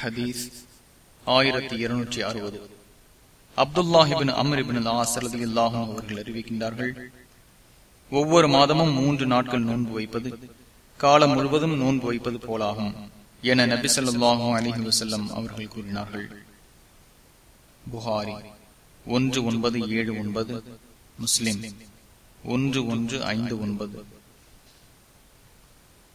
ஹதீஸ் ஆயிரத்தி இருநூற்றி அறுபது. அப்துல்லாஹிபின் அமரிபின் ஆசரதியில்லாகும் அவர்கள் அறிவிக்கின்றார்கள் ஒவ்வொரு மாதமும் மூன்று நாட்கள் நோன்பு வைப்பது காலம் முழுவதும் நோன்பு வைப்பது போலாகும் என நபி சொல்லாஹும் அலிஹி வசல்லம் அவர்கள் கூறினார்கள். புகாரி ஒன்று ஒன்பது ஏழு ஒன்பது முஸ்லிம் ஒன்று ஒன்று ஐந்து ஒன்பது.